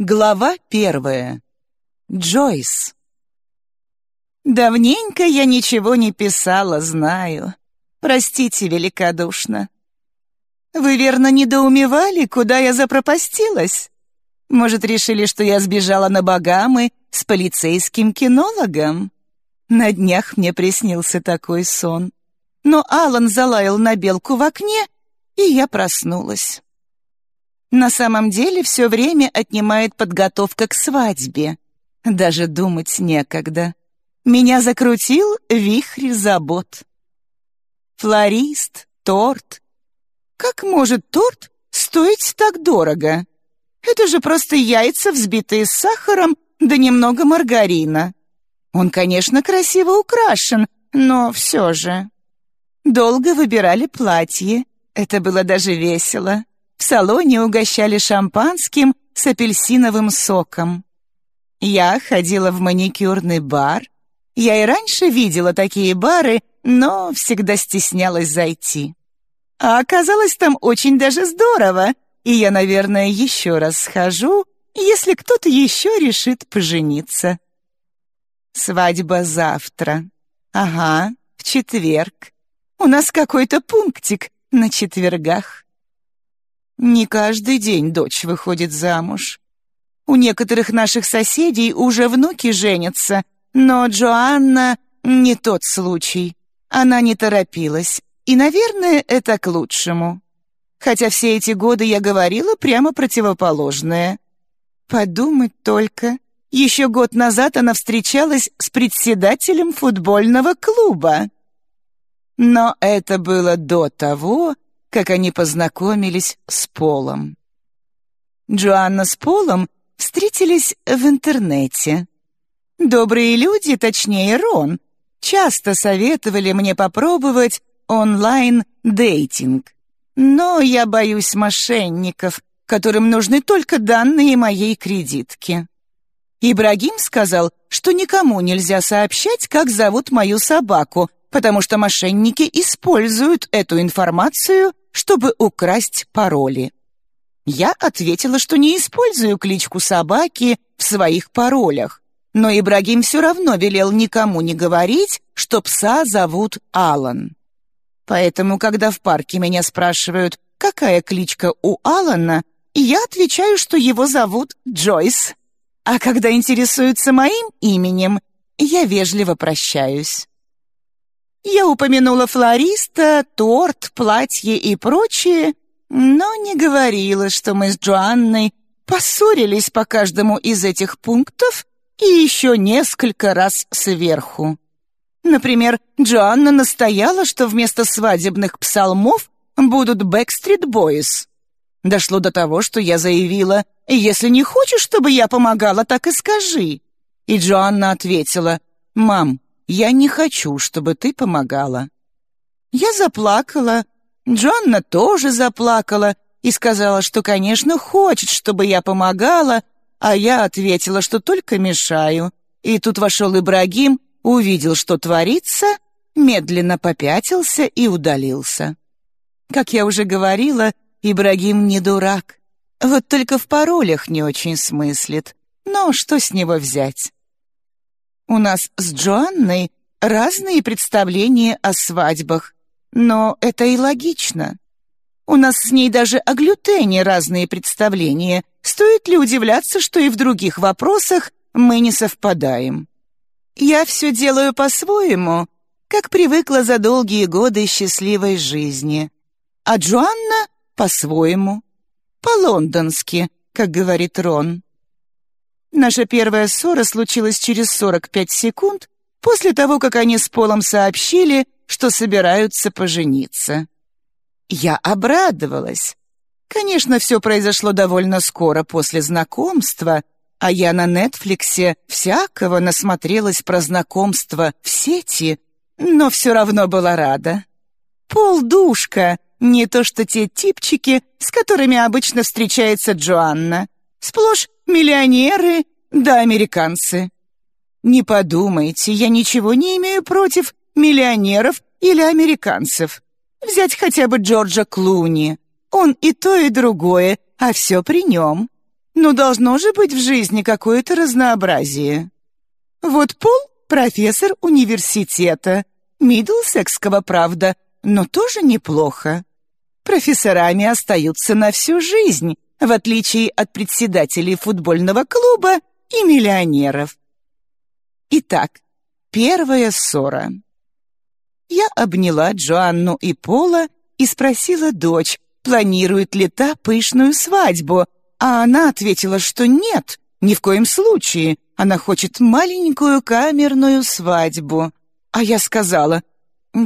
Глава первая. Джойс. Давненько я ничего не писала, знаю. Простите великодушно. Вы верно недоумевали, куда я запропастилась? Может, решили, что я сбежала на Багамы с полицейским кинологом? На днях мне приснился такой сон. Но Алан залаял на белку в окне, и я проснулась. На самом деле все время отнимает подготовка к свадьбе. Даже думать некогда. Меня закрутил вихрь забот. Флорист, торт. Как может торт стоить так дорого? Это же просто яйца, взбитые с сахаром, да немного маргарина. Он, конечно, красиво украшен, но все же. Долго выбирали платье. Это было даже весело. В салоне угощали шампанским с апельсиновым соком. Я ходила в маникюрный бар. Я и раньше видела такие бары, но всегда стеснялась зайти. А оказалось там очень даже здорово, и я, наверное, еще раз схожу, если кто-то еще решит пожениться. Свадьба завтра. Ага, в четверг. У нас какой-то пунктик на четвергах. Не каждый день дочь выходит замуж. У некоторых наших соседей уже внуки женятся, но Джоанна не тот случай. Она не торопилась, и, наверное, это к лучшему. Хотя все эти годы я говорила прямо противоположное. Подумать только. Еще год назад она встречалась с председателем футбольного клуба. Но это было до того, как они познакомились с Полом. Джоанна с Полом встретились в интернете. Добрые люди, точнее Рон, часто советовали мне попробовать онлайн-дейтинг. Но я боюсь мошенников, которым нужны только данные моей кредитки. Ибрагим сказал, что никому нельзя сообщать, как зовут мою собаку, потому что мошенники используют эту информацию, чтобы украсть пароли. Я ответила, что не использую кличку собаки в своих паролях, но Ибрагим все равно велел никому не говорить, что пса зовут Алан. Поэтому, когда в парке меня спрашивают, какая кличка у Алана, я отвечаю, что его зовут Джойс. А когда интересуются моим именем, я вежливо прощаюсь. Я упомянула флориста, торт, платье и прочее, но не говорила, что мы с Джоанной поссорились по каждому из этих пунктов и еще несколько раз сверху. Например, Джоанна настояла, что вместо свадебных псалмов будут Backstreet Boys. Дошло до того, что я заявила, «Если не хочешь, чтобы я помогала, так и скажи». И Джоанна ответила, «Мам, я не хочу, чтобы ты помогала». Я заплакала. Джоанна тоже заплакала и сказала, что, конечно, хочет, чтобы я помогала, а я ответила, что только мешаю. И тут вошел Ибрагим, увидел, что творится, медленно попятился и удалился. Как я уже говорила, Ибрагим не дурак. Вот только в паролях не очень смыслит. Но что с него взять? У нас с Джоанной разные представления о свадьбах, но это и логично. У нас с ней даже о глютене разные представления. Стоит ли удивляться, что и в других вопросах мы не совпадаем? Я все делаю по-своему, как привыкла за долгие годы счастливой жизни. А Джоанна — по-своему, по-лондонски, как говорит Рон. Наша первая ссора случилась через 45 секунд после того, как они с Полом сообщили, что собираются пожениться. Я обрадовалась. Конечно, все произошло довольно скоро после знакомства, а я на Нетфликсе всякого насмотрелась про знакомства в сети, но все равно была рада. Пол душка, не то что те типчики, с которыми обычно встречается Джоанна. Сплошь миллионеры да американцы. Не подумайте, я ничего не имею против миллионеров или американцев. Взять хотя бы Джорджа Клуни. Он и то, и другое, а все при нем. но должно же быть в жизни какое-то разнообразие. Вот Пол — профессор университета, Миддлсекского, правда, но тоже неплохо. Профессорами остаются на всю жизнь, в отличие от председателей футбольного клуба и миллионеров. Итак, первая ссора. Я обняла Джоанну и Пола и спросила дочь, планирует ли та пышную свадьбу, а она ответила, что нет, ни в коем случае, она хочет маленькую камерную свадьбу. А я сказала,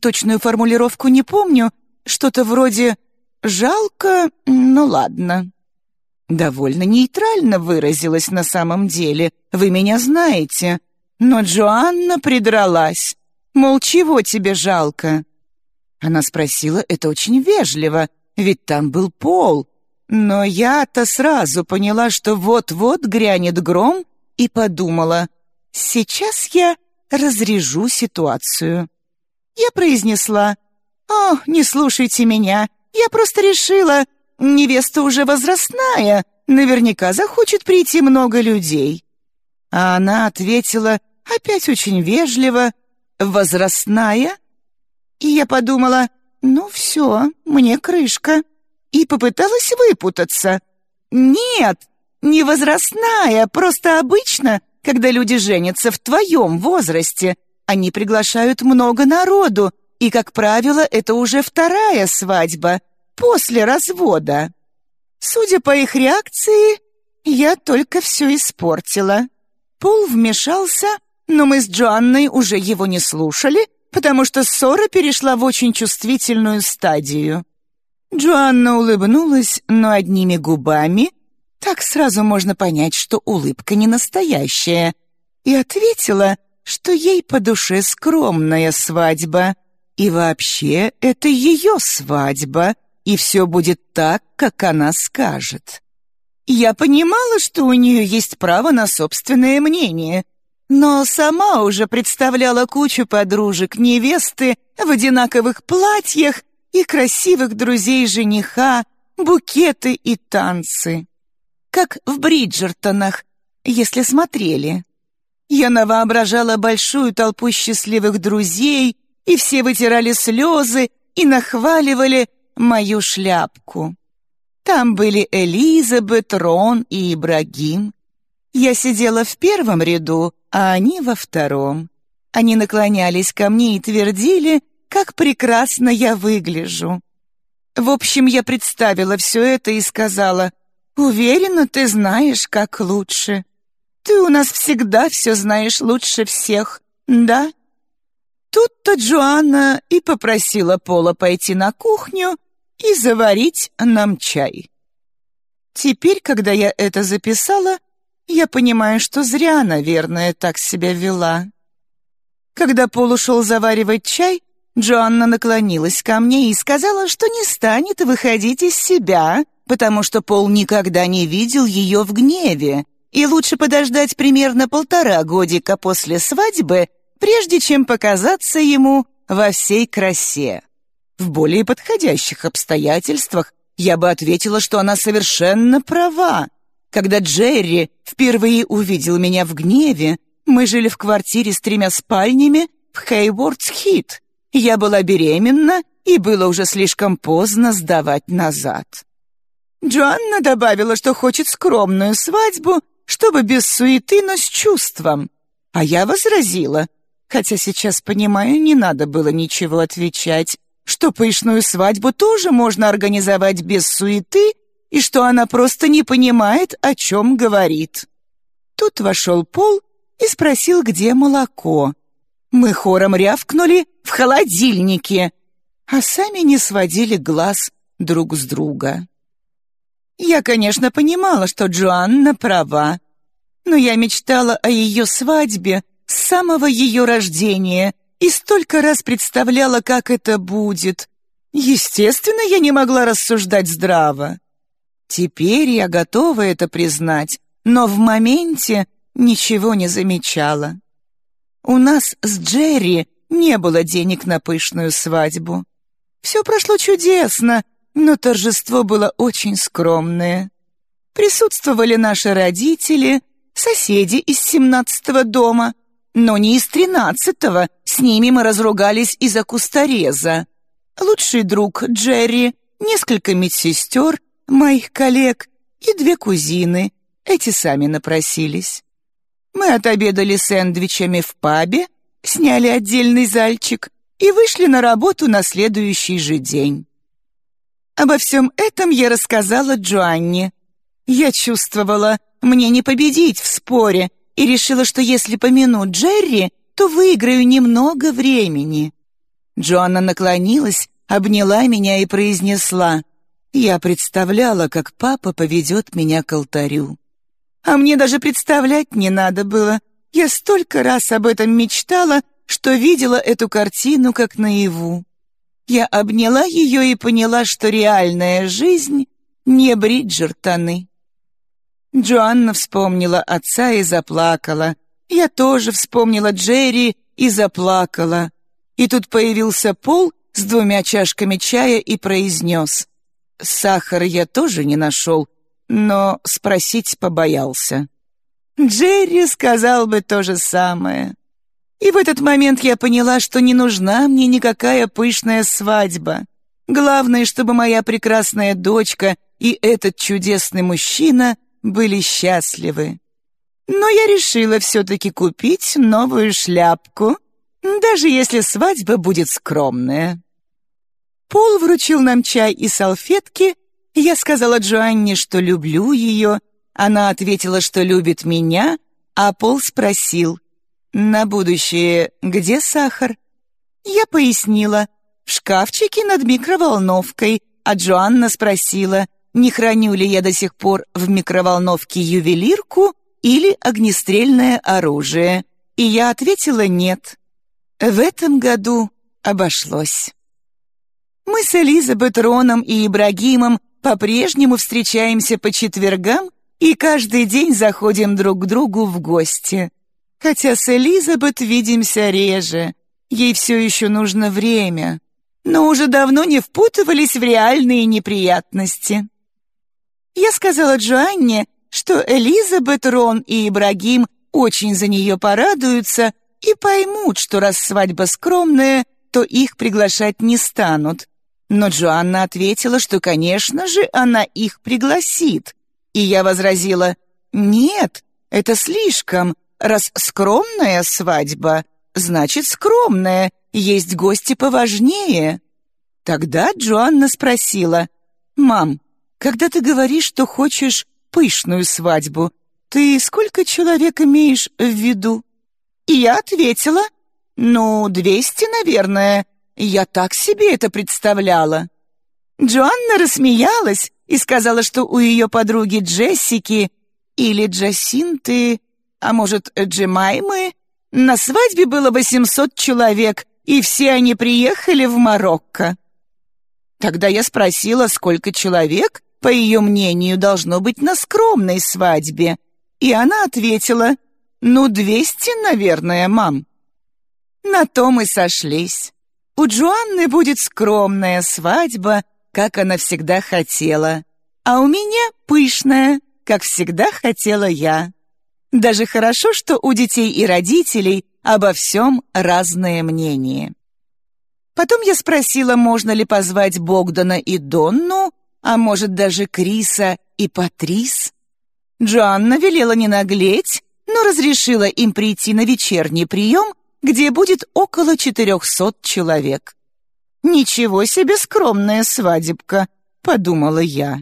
точную формулировку не помню, что-то вроде «жалко, ну ладно». Довольно нейтрально выразилась на самом деле, вы меня знаете. Но Джоанна придралась, мол, чего тебе жалко? Она спросила это очень вежливо, ведь там был пол. Но я-то сразу поняла, что вот-вот грянет гром, и подумала, сейчас я разрежу ситуацию. Я произнесла, «О, не слушайте меня, я просто решила, невеста уже возрастная, наверняка захочет прийти много людей». А она ответила, опять очень вежливо, «Возрастная?» И я подумала, «Ну все, мне крышка», и попыталась выпутаться. «Нет, не возрастная, просто обычно, когда люди женятся в твоем возрасте, они приглашают много народу, и, как правило, это уже вторая свадьба, после развода. Судя по их реакции, я только все испортила. Пол вмешался, но мы с Джоанной уже его не слушали, потому что ссора перешла в очень чувствительную стадию. Джоанна улыбнулась, но одними губами. Так сразу можно понять, что улыбка не настоящая. И ответила, что ей по душе скромная свадьба. И вообще это ее свадьба, и все будет так, как она скажет. Я понимала, что у нее есть право на собственное мнение, но сама уже представляла кучу подружек невесты в одинаковых платьях и красивых друзей жениха, букеты и танцы. Как в Бриджертонах, если смотрели. Я навоображала большую толпу счастливых друзей, и все вытирали слезы и нахваливали мою шляпку. Там были Элизабет, Рон и Ибрагим. Я сидела в первом ряду, а они во втором. Они наклонялись ко мне и твердили, как прекрасно я выгляжу. В общем, я представила все это и сказала, «Уверена, ты знаешь, как лучше. Ты у нас всегда все знаешь лучше всех, да?» Тут-то Джоанна и попросила Пола пойти на кухню и заварить нам чай. Теперь, когда я это записала, я понимаю, что зря, наверное, так себя вела. Когда Пол ушел заваривать чай, Джоанна наклонилась ко мне и сказала, что не станет выходить из себя, потому что Пол никогда не видел ее в гневе, и лучше подождать примерно полтора годика после свадьбы, прежде чем показаться ему во всей красе. В более подходящих обстоятельствах я бы ответила, что она совершенно права. Когда Джерри впервые увидел меня в гневе, мы жили в квартире с тремя спальнями в Хейвордс-Хит. Я была беременна, и было уже слишком поздно сдавать назад. Джоанна добавила, что хочет скромную свадьбу, чтобы без суеты, но с чувством. А я возразила, хотя сейчас понимаю, не надо было ничего отвечать, что пышную свадьбу тоже можно организовать без суеты и что она просто не понимает, о чем говорит. Тут вошел Пол и спросил, где молоко. Мы хором рявкнули «в холодильнике», а сами не сводили глаз друг с друга. Я, конечно, понимала, что Джоанна права, но я мечтала о ее свадьбе с самого ее рождения и столько раз представляла, как это будет. Естественно, я не могла рассуждать здраво. Теперь я готова это признать, но в моменте ничего не замечала. У нас с Джерри не было денег на пышную свадьбу. Все прошло чудесно, но торжество было очень скромное. Присутствовали наши родители, соседи из семнадцатого дома, но не из тринадцатого, с ними мы разругались из-за кустореза. Лучший друг Джерри, несколько медсестер, моих коллег и две кузины. Эти сами напросились. Мы отобедали сэндвичами в пабе, сняли отдельный зальчик и вышли на работу на следующий же день. Обо всем этом я рассказала Джоанне. Я чувствовала, мне не победить в споре, и решила, что если помяну Джерри, то выиграю немного времени. Джоанна наклонилась, обняла меня и произнесла, «Я представляла, как папа поведет меня к алтарю». А мне даже представлять не надо было. Я столько раз об этом мечтала, что видела эту картину как наяву. Я обняла ее и поняла, что реальная жизнь не Бриджертоны. Джоанна вспомнила отца и заплакала. Я тоже вспомнила Джерри и заплакала. И тут появился Пол с двумя чашками чая и произнес. «Сахар я тоже не нашел, но спросить побоялся». Джерри сказал бы то же самое. И в этот момент я поняла, что не нужна мне никакая пышная свадьба. Главное, чтобы моя прекрасная дочка и этот чудесный мужчина были счастливы. Но я решила все-таки купить новую шляпку, даже если свадьба будет скромная. Пол вручил нам чай и салфетки, я сказала Джоанне, что люблю ее, она ответила, что любит меня, а Пол спросил, «На будущее где сахар?» Я пояснила, «В шкафчике над микроволновкой», а Джоанна спросила, не храню ли я до сих пор в микроволновке ювелирку или огнестрельное оружие. И я ответила «нет». В этом году обошлось. Мы с Элизабет, Роном и Ибрагимом по-прежнему встречаемся по четвергам и каждый день заходим друг к другу в гости. Хотя с Элизабет видимся реже, ей все еще нужно время, но уже давно не впутывались в реальные неприятности. Я сказала Джоанне, что Элизабет, Рон и Ибрагим очень за нее порадуются и поймут, что раз свадьба скромная, то их приглашать не станут. Но Джоанна ответила, что, конечно же, она их пригласит. И я возразила, «Нет, это слишком. Раз скромная свадьба, значит скромная, есть гости поважнее». Тогда Джоанна спросила, «Мам, когда ты говоришь, что хочешь пышную свадьбу, ты сколько человек имеешь в виду?» И я ответила, «Ну, двести, наверное. Я так себе это представляла». Джоанна рассмеялась и сказала, что у ее подруги Джессики или Джасинты, а может, Джемаймы, на свадьбе было 800 человек, и все они приехали в Марокко. Тогда я спросила, сколько человек, по ее мнению, должно быть на скромной свадьбе. И она ответила, «Ну, двести, наверное, мам». На то мы сошлись. У Джоанны будет скромная свадьба, как она всегда хотела, а у меня пышная, как всегда хотела я. Даже хорошо, что у детей и родителей обо всем разное мнение. Потом я спросила, можно ли позвать Богдана и Донну, а может даже Криса и Патрис. Джоанна велела не наглеть, но разрешила им прийти на вечерний прием, где будет около четырехсот человек. «Ничего себе скромная свадебка», — подумала я.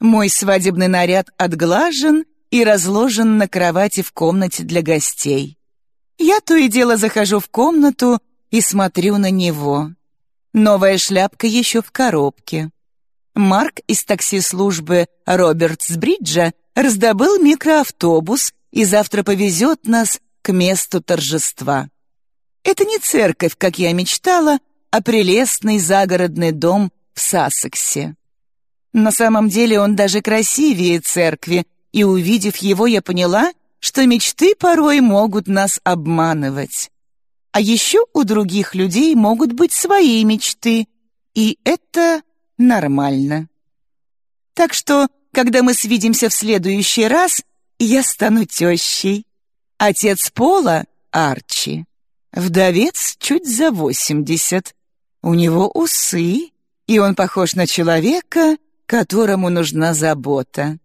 Мой свадебный наряд отглажен и разложен на кровати в комнате для гостей. Я то и дело захожу в комнату и смотрю на него. Новая шляпка еще в коробке. Марк из такси-службы Робертсбриджа раздобыл микроавтобус и завтра повезет нас к месту торжества. Это не церковь, как я мечтала, а прелестный загородный дом в Сассексе. На самом деле он даже красивее церкви, и, увидев его, я поняла, что мечты порой могут нас обманывать. А еще у других людей могут быть свои мечты, и это нормально. Так что когда мы свидимся в следующий раз, я стану тещей. Отец Пола — Арчи. Вдовец чуть за восемьдесят. У него усы, и он похож на человека, которому нужна забота.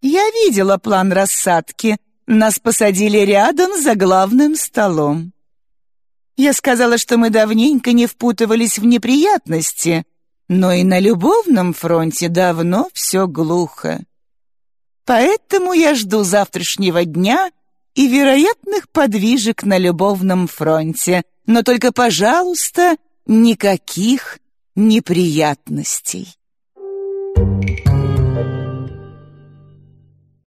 Я видела план рассадки. Нас посадили рядом за главным столом. Я сказала, что мы давненько не впутывались в неприятности, но и на любовном фронте давно все глухо. Поэтому я жду завтрашнего дня и вероятных подвижек на любовном фронте, но только, пожалуйста, никаких неприятностей. Thank you.